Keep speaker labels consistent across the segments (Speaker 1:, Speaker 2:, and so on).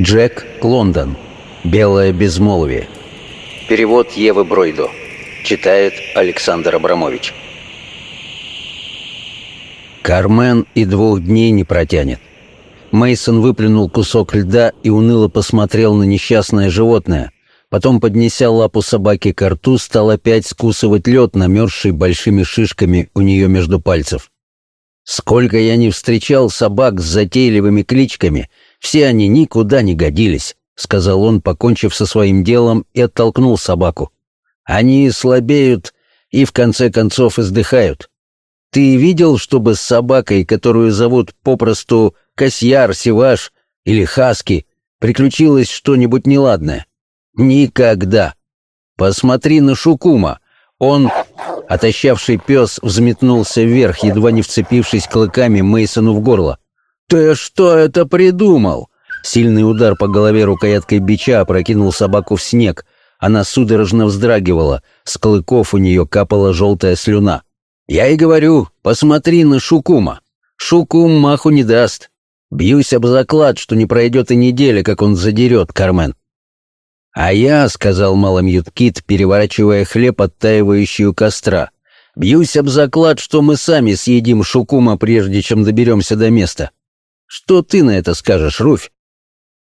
Speaker 1: Джек Лондон. Белое безмолвие. Перевод Евы Бройдо. Читает Александр Абрамович. Кармен и двух дней не протянет. Мейсон выплюнул кусок льда и уныло посмотрел на несчастное животное. Потом, поднеся лапу собаки к рту, стал опять скусывать лед, намерзший большими шишками у нее между пальцев. Сколько я не встречал собак с затейливыми кличками, все они никуда не годились, сказал он, покончив со своим делом, и оттолкнул собаку. Они слабеют и в конце концов издыхают. Ты видел, чтобы с собакой, которую зовут попросту Касьяр, Сиваш или Хаски, приключилось что-нибудь неладное? Никогда. Посмотри на Шукума. Он Отощавший пес взметнулся вверх, едва не вцепившись клыками Мейсону в горло. «Ты что это придумал?» Сильный удар по голове рукояткой бича опрокинул собаку в снег. Она судорожно вздрагивала, с клыков у нее капала желтая слюна. «Я и говорю, посмотри на Шукума. Шукум маху не даст. Бьюсь об заклад, что не пройдет и неделя, как он задерет, Кармен. «А я», — сказал Маламьют Кит, переворачивая хлеб, оттаивающий у костра, «бьюсь об заклад, что мы сами съедим шукума, прежде чем доберемся до места. Что ты на это скажешь, Руфь?»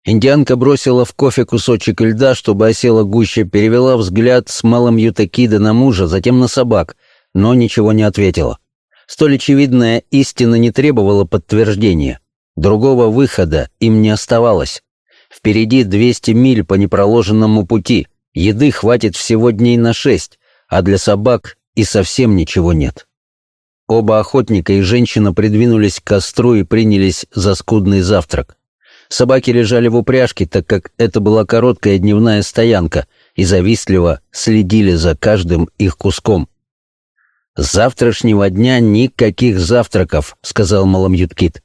Speaker 1: Индианка бросила в кофе кусочек льда, чтобы осела гуще, перевела взгляд с малым Ютакида на мужа, затем на собак, но ничего не ответила. Столь очевидная истина не требовала подтверждения. Другого выхода им не оставалось. Впереди 200 миль по непроложенному пути. Еды хватит всего дней на шесть, а для собак и совсем ничего нет. Оба охотника и женщина придвинулись к костру и принялись за скудный завтрак. Собаки лежали в упряжке, так как это была короткая дневная стоянка, и завистливо следили за каждым их куском. «С завтрашнего дня никаких завтраков», — сказал Маламьюткит.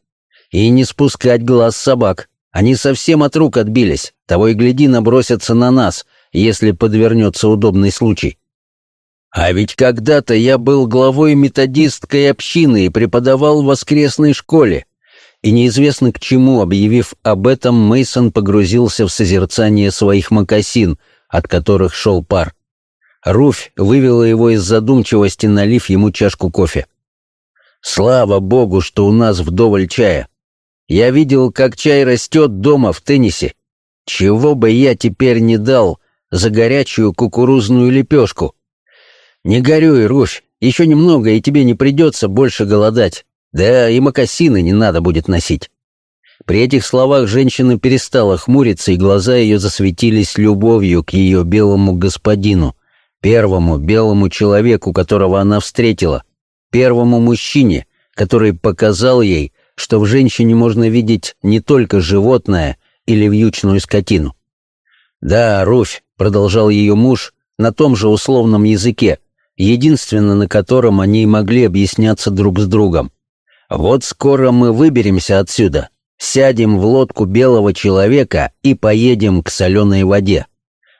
Speaker 1: «И не спускать глаз собак. Они совсем от рук отбились, того и гляди набросятся на нас, если подвернется удобный случай. А ведь когда-то я был главой методистской общины и преподавал в воскресной школе. И неизвестно к чему, объявив об этом, Мейсон погрузился в созерцание своих мокасин, от которых шел пар. Руфь вывела его из задумчивости, налив ему чашку кофе. «Слава богу, что у нас вдоволь чая. Я видел, как чай растет дома в теннисе. Чего бы я теперь не дал за горячую кукурузную лепешку? Не горюй, Руфь, еще немного, и тебе не придется больше голодать. Да и мокасины не надо будет носить. При этих словах женщина перестала хмуриться, и глаза ее засветились любовью к ее белому господину, первому белому человеку, которого она встретила, первому мужчине, который показал ей, что в женщине можно видеть не только животное или вьючную скотину. «Да, Руфь», — продолжал ее муж, на том же условном языке, единственно на котором они могли объясняться друг с другом. «Вот скоро мы выберемся отсюда, сядем в лодку белого человека и поедем к соленой воде.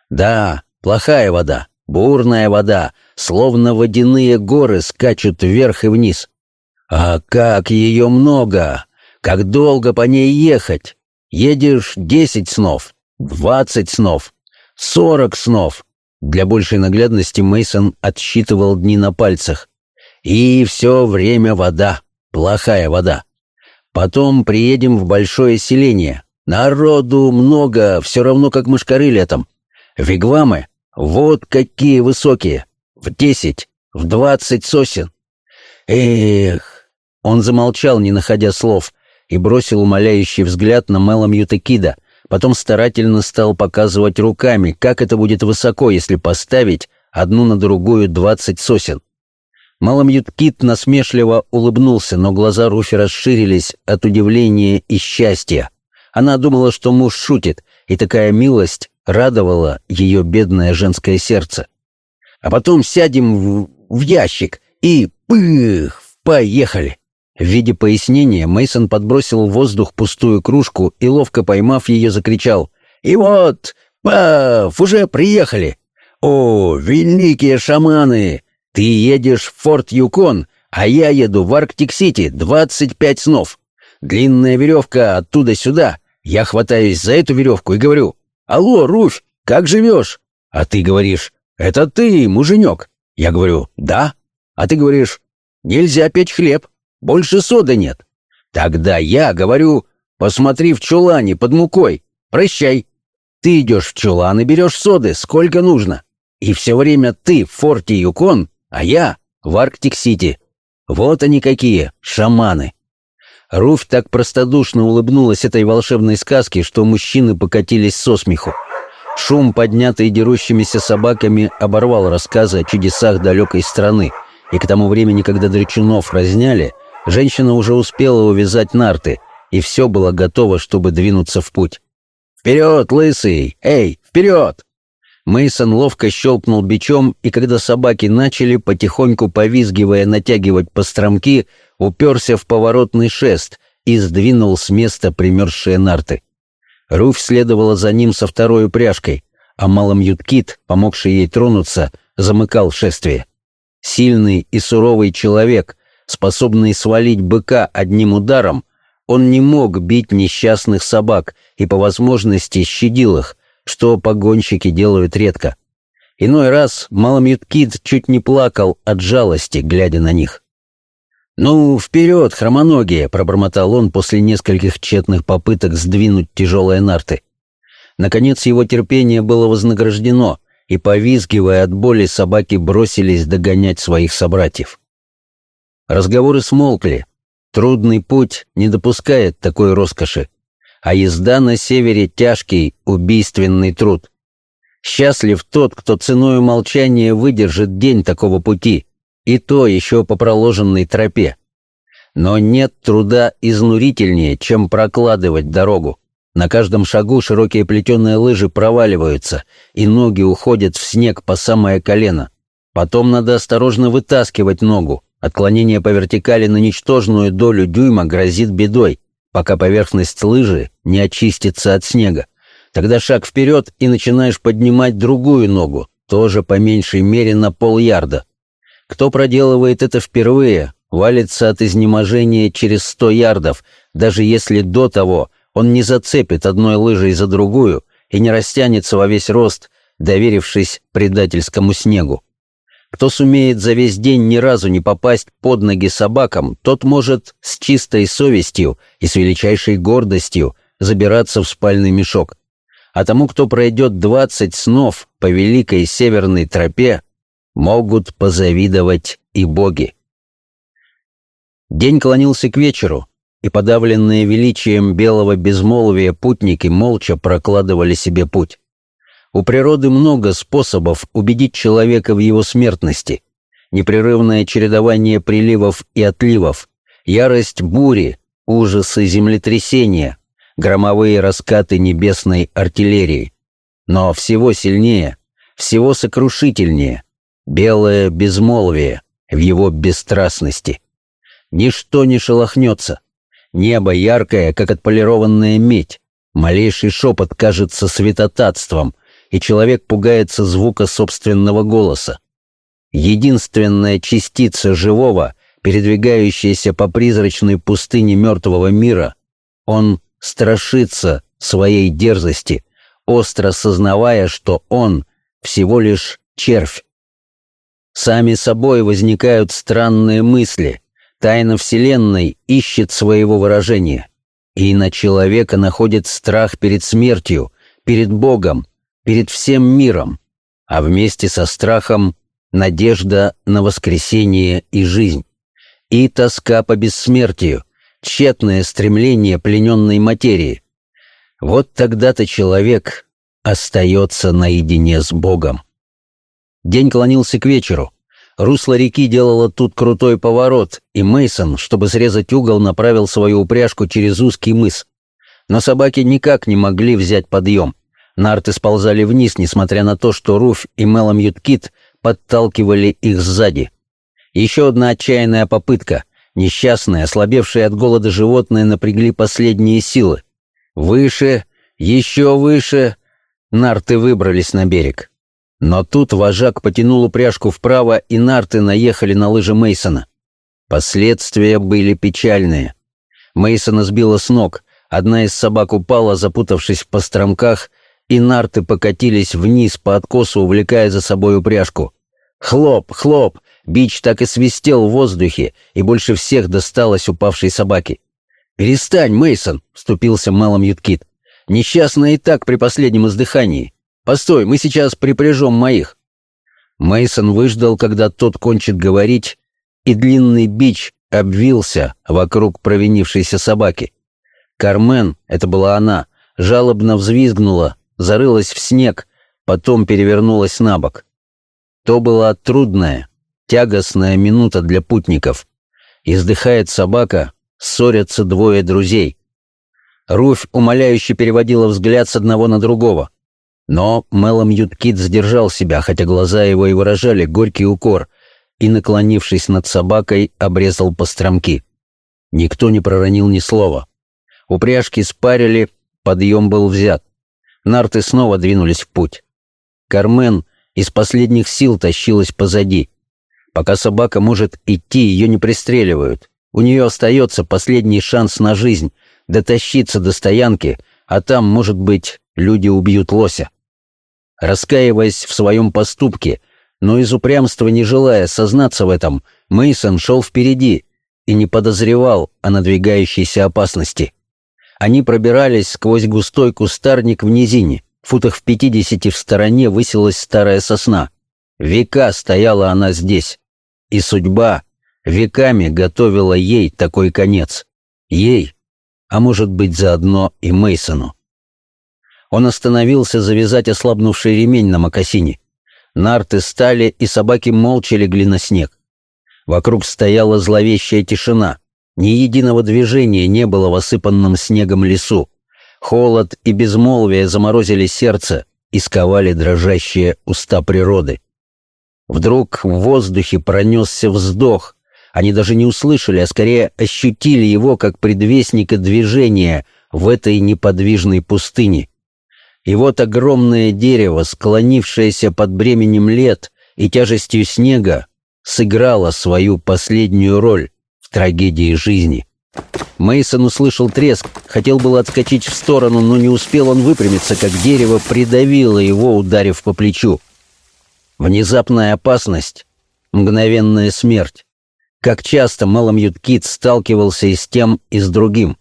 Speaker 1: Да, плохая вода, бурная вода, словно водяные горы скачут вверх и вниз. А как ее много! Как долго по ней ехать? Едешь десять снов, двадцать снов, сорок снов. Для большей наглядности Мейсон отсчитывал дни на пальцах. И все время вода, плохая вода. Потом приедем в большое селение. Народу много, все равно как мышкары летом. Вигвамы, вот какие высокие, в десять, в двадцать сосен. Эх, он замолчал, не находя слов, и бросил умоляющий взгляд на Мэла Мьютекида, потом старательно стал показывать руками, как это будет высоко, если поставить одну на другую двадцать сосен. Маламьюткит насмешливо улыбнулся, но глаза Руфи расширились от удивления и счастья. Она думала, что муж шутит, и такая милость радовала ее бедное женское сердце. А потом сядем в, в ящик и пых, поехали. В виде пояснения Мейсон подбросил в воздух пустую кружку и, ловко поймав ее, закричал «И вот, паф, уже приехали! О, великие шаманы! Ты едешь в Форт Юкон, а я еду в Арктик-Сити, двадцать пять снов. Длинная веревка оттуда сюда, Я хватаюсь за эту веревку и говорю, «Алло, Руфь, как живешь?» А ты говоришь, «Это ты, муженек». Я говорю, «Да». А ты говоришь, «Нельзя печь хлеб, больше соды нет». Тогда я говорю, «Посмотри в чулане под мукой, прощай». Ты идешь в чулан и берешь соды, сколько нужно. И все время ты в форте Юкон, а я в Арктик-Сити. Вот они какие, шаманы. Руфь так простодушно улыбнулась этой волшебной сказке, что мужчины покатились со смеху. Шум, поднятый дерущимися собаками, оборвал рассказы о чудесах далекой страны, и к тому времени, когда Дречунов разняли, женщина уже успела увязать нарты, и все было готово, чтобы двинуться в путь. «Вперед, лысый! Эй, вперед!» Мейсон ловко щелкнул бичом, и когда собаки начали, потихоньку повизгивая, натягивать постромки, уперся в поворотный шест и сдвинул с места примерзшие нарты. Руфь следовала за ним со второй упряжкой, а Маламьюткит, помогший ей тронуться, замыкал шествие. Сильный и суровый человек, способный свалить быка одним ударом, он не мог бить несчастных собак и по возможности щадил их, что погонщики делают редко. Иной раз Маламьюткит чуть не плакал от жалости, глядя на них. «Ну, вперед, хромоногие!» — пробормотал он после нескольких тщетных попыток сдвинуть тяжелые нарты. Наконец его терпение было вознаграждено, и, повизгивая от боли, собаки бросились догонять своих собратьев. Разговоры смолкли. Трудный путь не допускает такой роскоши, а езда на севере — тяжкий, убийственный труд. Счастлив тот, кто ценою молчания выдержит день такого пути — и то еще по проложенной тропе. Но нет труда изнурительнее, чем прокладывать дорогу. На каждом шагу широкие плетеные лыжи проваливаются, и ноги уходят в снег по самое колено. Потом надо осторожно вытаскивать ногу. Отклонение по вертикали на ничтожную долю дюйма грозит бедой, пока поверхность лыжи не очистится от снега. Тогда шаг вперед и начинаешь поднимать другую ногу, тоже по меньшей мере на полярда. Кто проделывает это впервые, валится от изнеможения через сто ярдов, даже если до того он не зацепит одной лыжей за другую и не растянется во весь рост, доверившись предательскому снегу. Кто сумеет за весь день ни разу не попасть под ноги собакам, тот может с чистой совестью и с величайшей гордостью забираться в спальный мешок. А тому, кто пройдет двадцать снов по великой северной тропе, могут позавидовать и боги. День клонился к вечеру, и подавленные величием белого безмолвия путники молча прокладывали себе путь. У природы много способов убедить человека в его смертности. Непрерывное чередование приливов и отливов, ярость бури, ужасы землетрясения, громовые раскаты небесной артиллерии. Но всего сильнее, всего сокрушительнее — белое безмолвие в его бесстрастности. Ничто не шелохнется. Небо яркое, как отполированная медь. Малейший шепот кажется святотатством, и человек пугается звука собственного голоса. Единственная частица живого, передвигающаяся по призрачной пустыне мертвого мира, он страшится своей дерзости, остро сознавая, что он всего лишь червь, Сами собой возникают странные мысли. Тайна Вселенной ищет своего выражения. И на человека находит страх перед смертью, перед Богом, перед всем миром, а вместе со страхом надежда на воскресение и жизнь. И тоска по бессмертию, тщетное стремление плененной материи. Вот тогда-то человек остается наедине с Богом. День клонился к вечеру. Русло реки делало тут крутой поворот, и Мейсон, чтобы срезать угол, направил свою упряжку через узкий мыс. Но собаки никак не могли взять подъем. Нарты сползали вниз, несмотря на то, что Руфь и Мелом Юткит подталкивали их сзади. Еще одна отчаянная попытка. Несчастные, ослабевшие от голода животные напрягли последние силы. Выше, еще выше. Нарты выбрались на берег. Но тут вожак потянул упряжку вправо, и нарты наехали на лыжи Мейсона. Последствия были печальные. Мейсона сбило с ног, Одна из собак упала, запутавшись в постромках, и нарты покатились вниз по откосу, увлекая за собой упряжку. Хлоп, хлоп! Бич так и свистел в воздухе, и больше всех досталось упавшей собаке. «Перестань, Мейсон, вступился Мэлом Юткит. «Несчастная и так при последнем издыхании. Постой, мы сейчас припряжем моих». Мейсон выждал, когда тот кончит говорить, и длинный бич обвился вокруг провинившейся собаки. Кармен, это была она, жалобно взвизгнула, зарылась в снег, потом перевернулась на бок. То была трудная, тягостная минута для путников. Издыхает собака, ссорятся двое друзей. Руфь умоляюще переводила взгляд с одного на другого. Но Мелом Юткит сдержал себя, хотя глаза его и выражали горький укор, и, наклонившись над собакой, обрезал постромки. Никто не проронил ни слова. Упряжки спарили, подъем был взят. Нарты снова двинулись в путь. Кармен из последних сил тащилась позади. Пока собака может идти, ее не пристреливают. У нее остается последний шанс на жизнь — дотащиться до стоянки, а там, может быть, люди убьют лося. Раскаиваясь в своем поступке, но из упрямства не желая сознаться в этом, Мейсон шел впереди и не подозревал о надвигающейся опасности. Они пробирались сквозь густой кустарник в низине. Футах в пятидесяти в стороне высилась старая сосна. Века стояла она здесь. И судьба веками готовила ей такой конец. Ей, а может быть заодно и Мейсону. Он остановился завязать ослабнувший ремень на мокасине. Нарты стали, и собаки молча легли на снег. Вокруг стояла зловещая тишина. Ни единого движения не было в осыпанном снегом лесу. Холод и безмолвие заморозили сердце и сковали дрожащие уста природы. Вдруг в воздухе пронесся вздох. Они даже не услышали, а скорее ощутили его как предвестника движения в этой неподвижной пустыне. И вот огромное дерево, склонившееся под бременем лет и тяжестью снега, сыграло свою последнюю роль трагедии жизни. Мейсон услышал треск, хотел было отскочить в сторону, но не успел он выпрямиться, как дерево придавило его, ударив по плечу. Внезапная опасность, мгновенная смерть. Как часто Малом Юткит сталкивался и с тем, и с другим.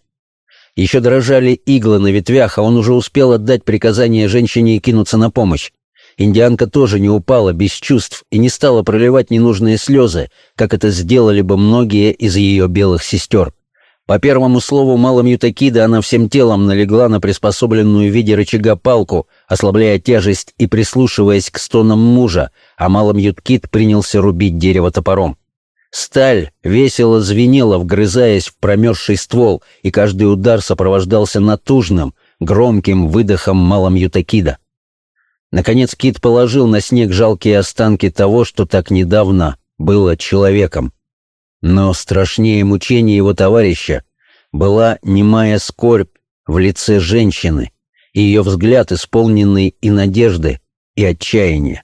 Speaker 1: Еще дрожали иглы на ветвях, а он уже успел отдать приказание женщине кинуться на помощь. Индианка тоже не упала без чувств и не стала проливать ненужные слезы, как это сделали бы многие из ее белых сестер. По первому слову Малом Ютакида она всем телом налегла на приспособленную в виде рычага палку, ослабляя тяжесть и прислушиваясь к стонам мужа, а Малом Юткид принялся рубить дерево топором. Сталь весело звенела, вгрызаясь в промерзший ствол, и каждый удар сопровождался натужным, громким выдохом Малом Ютакида. Наконец Кит положил на снег жалкие останки того, что так недавно было человеком. Но страшнее мучения его товарища была немая скорбь в лице женщины и ее взгляд, исполненный и надежды, и отчаяния.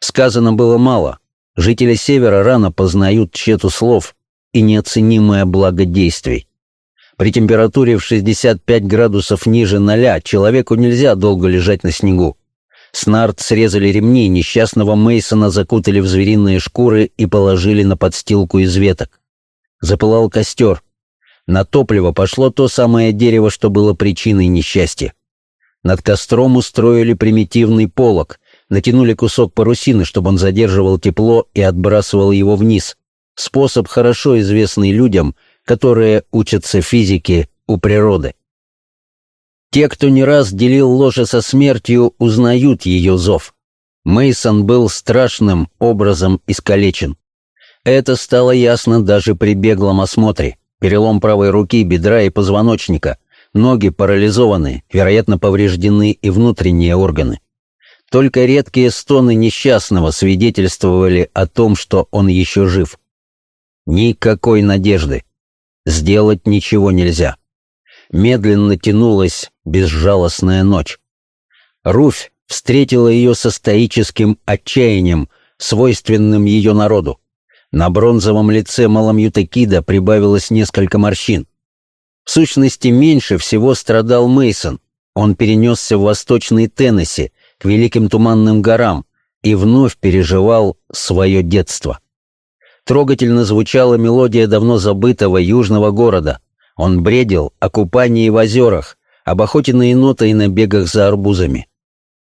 Speaker 1: Сказано было мало. Жители Севера рано познают тщету слов и неоценимое благо действий. При температуре в 65 градусов ниже ноля человеку нельзя долго лежать на снегу. Снарт срезали ремни, несчастного Мейсона закутали в звериные шкуры и положили на подстилку из веток. Запылал костер. На топливо пошло то самое дерево, что было причиной несчастья. Над костром устроили примитивный полог, натянули кусок парусины, чтобы он задерживал тепло и отбрасывал его вниз. Способ, хорошо известный людям, которые учатся физике у природы. Те, кто не раз делил ложе со смертью, узнают ее зов. Мейсон был страшным образом искалечен. Это стало ясно даже при беглом осмотре. Перелом правой руки, бедра и позвоночника. Ноги парализованы, вероятно, повреждены и внутренние органы. Только редкие стоны несчастного свидетельствовали о том, что он еще жив. Никакой надежды. Сделать ничего нельзя. Медленно тянулась безжалостная ночь. Руфь встретила ее со стоическим отчаянием, свойственным ее народу. На бронзовом лице Маламьютекида прибавилось несколько морщин. В сущности, меньше всего страдал Мейсон. Он перенесся в восточный Теннесси, к Великим Туманным горам, и вновь переживал свое детство. Трогательно звучала мелодия давно забытого южного города. Он бредил о купании в озерах, об охоте на енота и набегах за арбузами.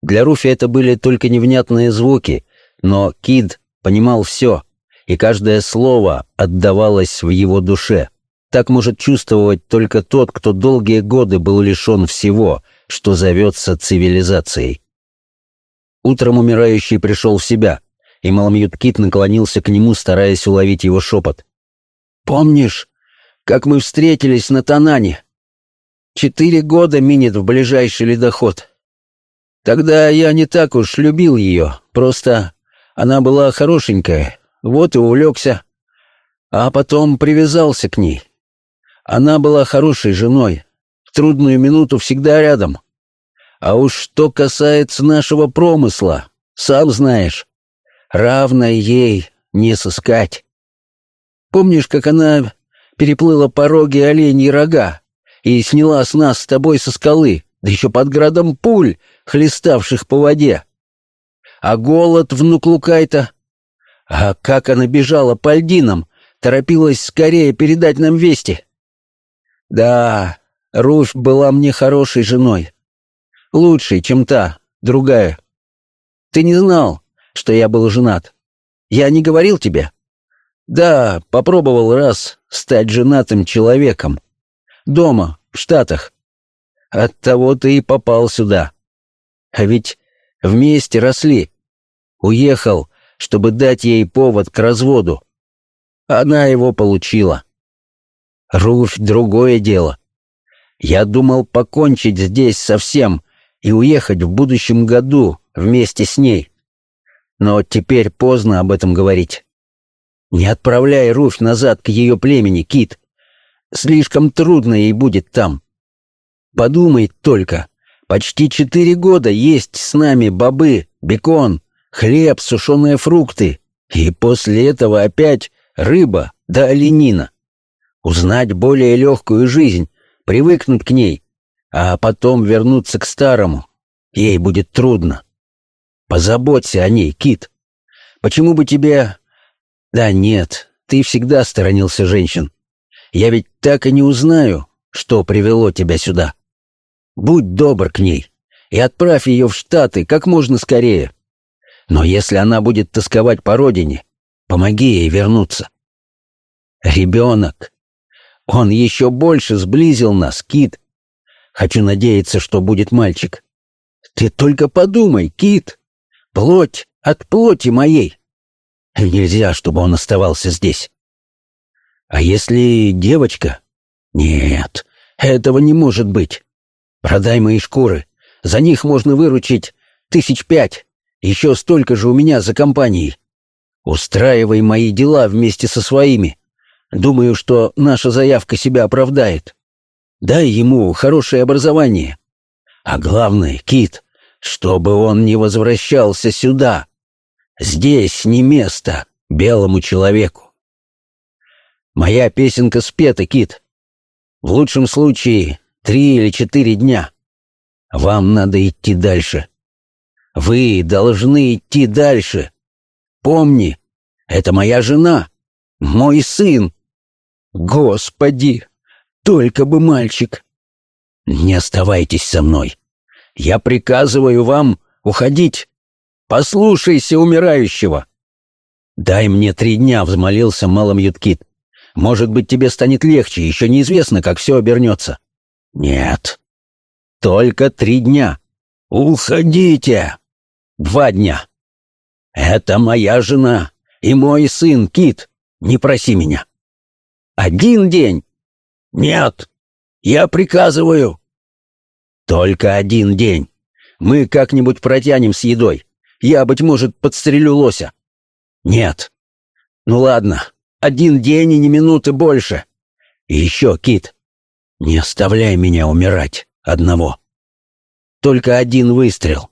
Speaker 1: Для Руфи это были только невнятные звуки, но Кид понимал все, и каждое слово отдавалось в его душе. Так может чувствовать только тот, кто долгие годы был лишен всего, что зовется цивилизацией. Утром умирающий пришел в себя, и Маламьют Кит наклонился к нему, стараясь уловить его шепот. «Помнишь, как мы встретились на Танане? Четыре года минет в ближайший ледоход. Тогда я не так уж любил ее, просто она была хорошенькая, вот и увлекся. А потом привязался к ней. Она была хорошей женой, в трудную минуту всегда рядом. А уж что касается нашего промысла, сам знаешь, равной ей не сыскать. Помнишь, как она переплыла пороги оленьи рога и сняла с нас с тобой со скалы, да еще под градом пуль, хлеставших по воде? А голод в Нуклукайта? А как она бежала по льдинам, торопилась скорее передать нам вести? Да, Руфь была мне хорошей женой, Лучший, чем та, другая. Ты не знал, что я был женат. Я не говорил тебе? Да, попробовал раз стать женатым человеком. Дома, в Штатах. Оттого ты и попал сюда. А ведь вместе росли. Уехал, чтобы дать ей повод к разводу. Она его получила. Руфь — другое дело. Я думал покончить здесь совсем, и уехать в будущем году вместе с ней. Но теперь поздно об этом говорить. Не отправляй Руфь назад к ее племени, Кит. Слишком трудно ей будет там. Подумай только, почти четыре года есть с нами бобы, бекон, хлеб, сушеные фрукты, и после этого опять рыба да оленина. Узнать более легкую жизнь, привыкнуть к ней, а потом вернуться к старому. Ей будет трудно. Позаботься о ней, Кит. Почему бы тебе... Да нет, ты всегда сторонился женщин. Я ведь так и не узнаю, что привело тебя сюда. Будь добр к ней и отправь ее в Штаты как можно скорее. Но если она будет тосковать по родине, помоги ей вернуться. Ребенок. Он еще больше сблизил нас, Кит. Хочу надеяться, что будет мальчик. Ты только подумай, Кит. Плоть от плоти моей. Нельзя, чтобы он оставался здесь. А если девочка? Нет, этого не может быть. Продай мои шкуры. За них можно выручить тысяч пять. Еще столько же у меня за компанией. Устраивай мои дела вместе со своими. Думаю, что наша заявка себя оправдает. Дай ему хорошее образование. А главное, Кит, чтобы он не возвращался сюда. Здесь не место белому человеку. Моя песенка спета, Кит. В лучшем случае три или четыре дня. Вам надо идти дальше. Вы должны идти дальше. Помни, это моя жена, мой сын. Господи, только бы мальчик. Не оставайтесь со мной. Я приказываю вам уходить. Послушайся умирающего. Дай мне три дня, взмолился малым Юткит. Может быть, тебе станет легче, еще неизвестно, как все обернется. Нет. Только три дня. Уходите. Два дня. Это моя жена и мой сын Кит. Не проси меня. Один день. «Нет, я приказываю». «Только один день. Мы как-нибудь протянем с едой. Я, быть может, подстрелю лося». «Нет». «Ну ладно, один день и не минуты больше. И еще, Кит, не оставляй меня умирать одного. Только один выстрел.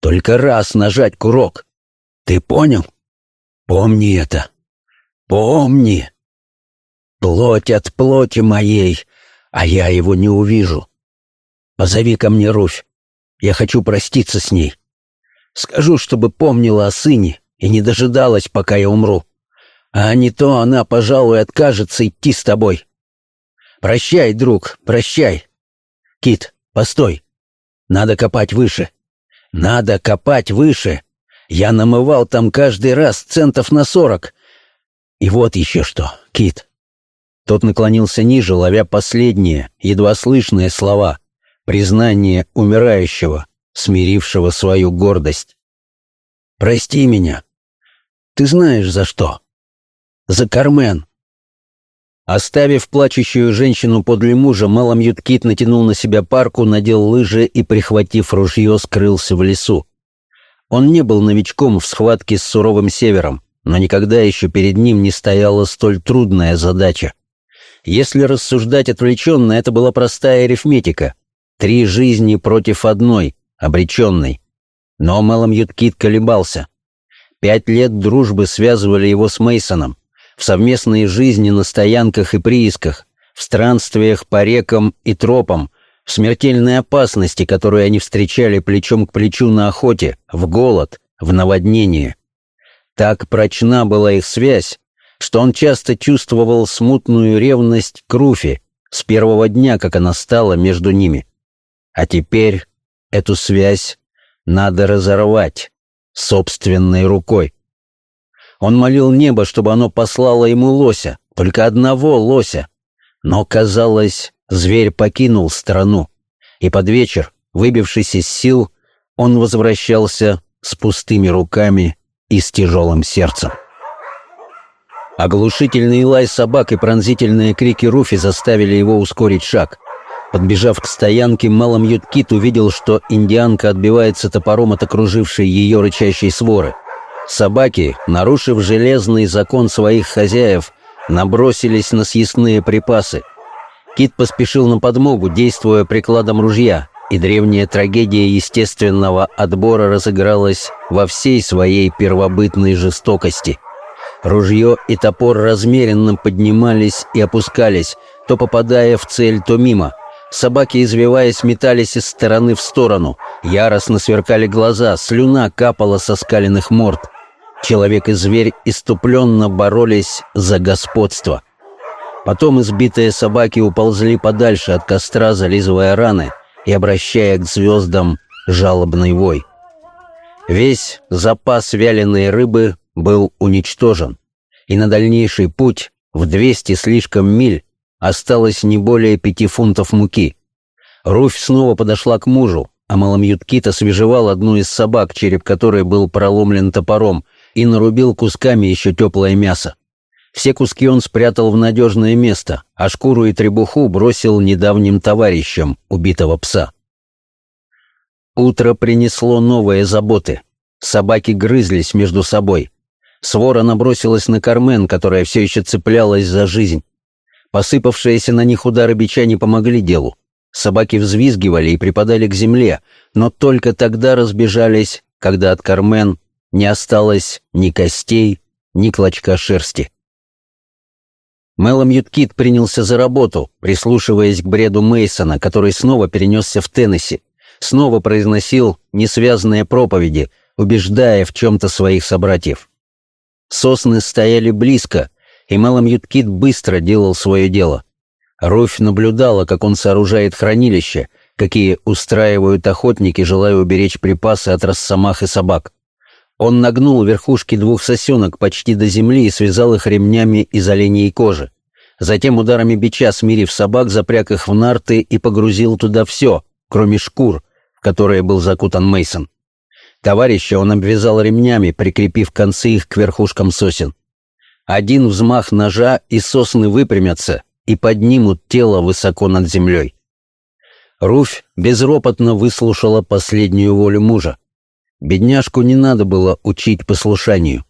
Speaker 1: Только раз нажать курок. Ты понял? Помни это. Помни!» Плоть от плоти моей, а я его не увижу. Позови ко мне Руфь. Я хочу проститься с ней. Скажу, чтобы помнила о сыне и не дожидалась, пока я умру. А не то она, пожалуй, откажется идти с тобой. Прощай, друг, прощай. Кит, постой. Надо копать выше. Надо копать выше. Я намывал там каждый раз центов на сорок. И вот еще что, Кит. Тот наклонился ниже, ловя последние, едва слышные слова. Признание умирающего, смирившего свою гордость. «Прости меня. Ты знаешь, за что?» «За Кармен». Оставив плачущую женщину подле мужа, Маламьют Кит натянул на себя парку, надел лыжи и, прихватив ружье, скрылся в лесу. Он не был новичком в схватке с суровым севером, но никогда еще перед ним не стояла столь трудная задача. Если рассуждать отвлеченно, это была простая арифметика. Три жизни против одной, обреченной. Но Мэлом Юткит колебался. Пять лет дружбы связывали его с Мейсоном. В совместной жизни на стоянках и приисках, в странствиях по рекам и тропам, в смертельной опасности, которую они встречали плечом к плечу на охоте, в голод, в наводнение. Так прочна была их связь, что он часто чувствовал смутную ревность к Руфи с первого дня, как она стала между ними. А теперь эту связь надо разорвать собственной рукой. Он молил небо, чтобы оно послало ему лося, только одного лося. Но, казалось, зверь покинул страну, и под вечер, выбившись из сил, он возвращался с пустыми руками и с тяжелым сердцем. Оглушительный лай собак и пронзительные крики Руфи заставили его ускорить шаг. Подбежав к стоянке, Малом Юткит увидел, что индианка отбивается топором от окружившей ее рычащей своры. Собаки, нарушив железный закон своих хозяев, набросились на съестные припасы. Кит поспешил на подмогу, действуя прикладом ружья, и древняя трагедия естественного отбора разыгралась во всей своей первобытной жестокости — Ружье и топор размеренно поднимались и опускались, то попадая в цель, то мимо. Собаки, извиваясь, метались из стороны в сторону. Яростно сверкали глаза, слюна капала со скаленных морд. Человек и зверь иступленно боролись за господство. Потом избитые собаки уползли подальше от костра, зализывая раны и обращая к звездам жалобный вой. Весь запас вяленой рыбы был уничтожен, и на дальнейший путь в 200 слишком миль осталось не более пяти фунтов муки. Руфь снова подошла к мужу, а Маламьюткит освежевал одну из собак, череп которой был проломлен топором, и нарубил кусками еще теплое мясо. Все куски он спрятал в надежное место, а шкуру и требуху бросил недавним товарищам убитого пса. Утро принесло новые заботы. Собаки грызлись между собой. Свора набросилась на Кармен, которая все еще цеплялась за жизнь. Посыпавшиеся на них удары бича не помогли делу. Собаки взвизгивали и припадали к земле, но только тогда разбежались, когда от Кармен не осталось ни костей, ни клочка шерсти. Мелом Юткит принялся за работу, прислушиваясь к бреду Мейсона, который снова перенесся в Теннесси, снова произносил несвязанные проповеди, убеждая в чем-то своих собратьев. Сосны стояли близко, и Малом Юткит быстро делал свое дело. Руфь наблюдала, как он сооружает хранилище, какие устраивают охотники, желая уберечь припасы от росомах и собак. Он нагнул верхушки двух сосенок почти до земли и связал их ремнями из оленей кожи. Затем ударами бича, смирив собак, запряг их в нарты и погрузил туда все, кроме шкур, в которые был закутан Мейсон. Товарища он обвязал ремнями, прикрепив концы их к верхушкам сосен. Один взмах ножа, и сосны выпрямятся и поднимут тело высоко над землей. Руфь безропотно выслушала последнюю волю мужа. Бедняжку не надо было учить послушанию.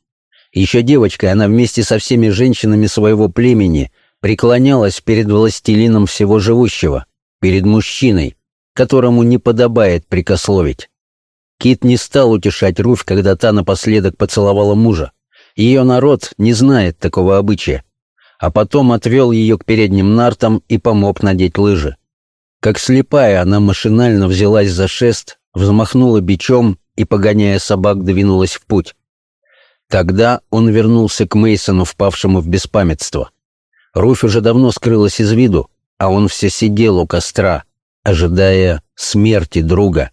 Speaker 1: Еще девочкой она вместе со всеми женщинами своего племени преклонялась перед властелином всего живущего, перед мужчиной, которому не подобает прикословить. Кит не стал утешать Руфь, когда та напоследок поцеловала мужа. Ее народ не знает такого обычая. а потом отвел ее к передним нартам и помог надеть лыжи. Как слепая, она машинально взялась за шест, взмахнула бичом и, погоняя собак, двинулась в путь. Тогда он вернулся к Мейсону, впавшему в беспамятство. Руфь уже давно скрылась из виду, а он все сидел у костра, ожидая смерти друга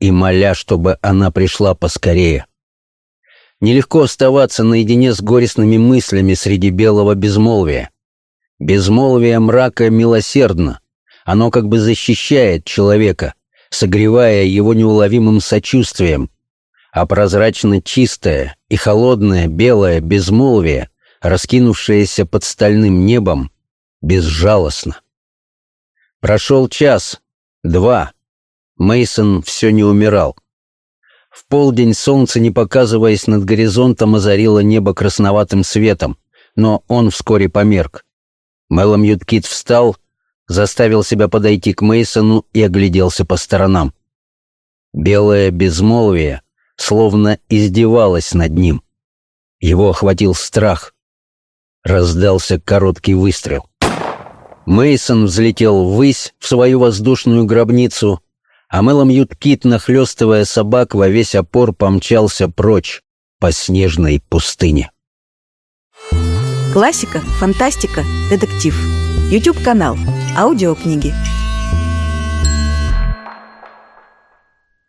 Speaker 1: и моля, чтобы она пришла поскорее. Нелегко оставаться наедине с горестными мыслями среди белого безмолвия. Безмолвие мрака милосердно. Оно как бы защищает человека, согревая его неуловимым сочувствием. А прозрачно чистое и холодное белое безмолвие, раскинувшееся под стальным небом, безжалостно. Прошел час, два. Мейсон все не умирал. В полдень солнце, не показываясь над горизонтом, озарило небо красноватым светом, но он вскоре померк. Мелом Юткит встал, заставил себя подойти к Мейсону и огляделся по сторонам. Белое безмолвие словно издевалось над ним. Его охватил страх. Раздался короткий выстрел. Мейсон взлетел ввысь в свою воздушную гробницу, а Мелом Юткит, нахлестывая собак во весь опор, помчался прочь по снежной пустыне.
Speaker 2: Классика, фантастика, детектив. YouTube канал. Аудиокниги.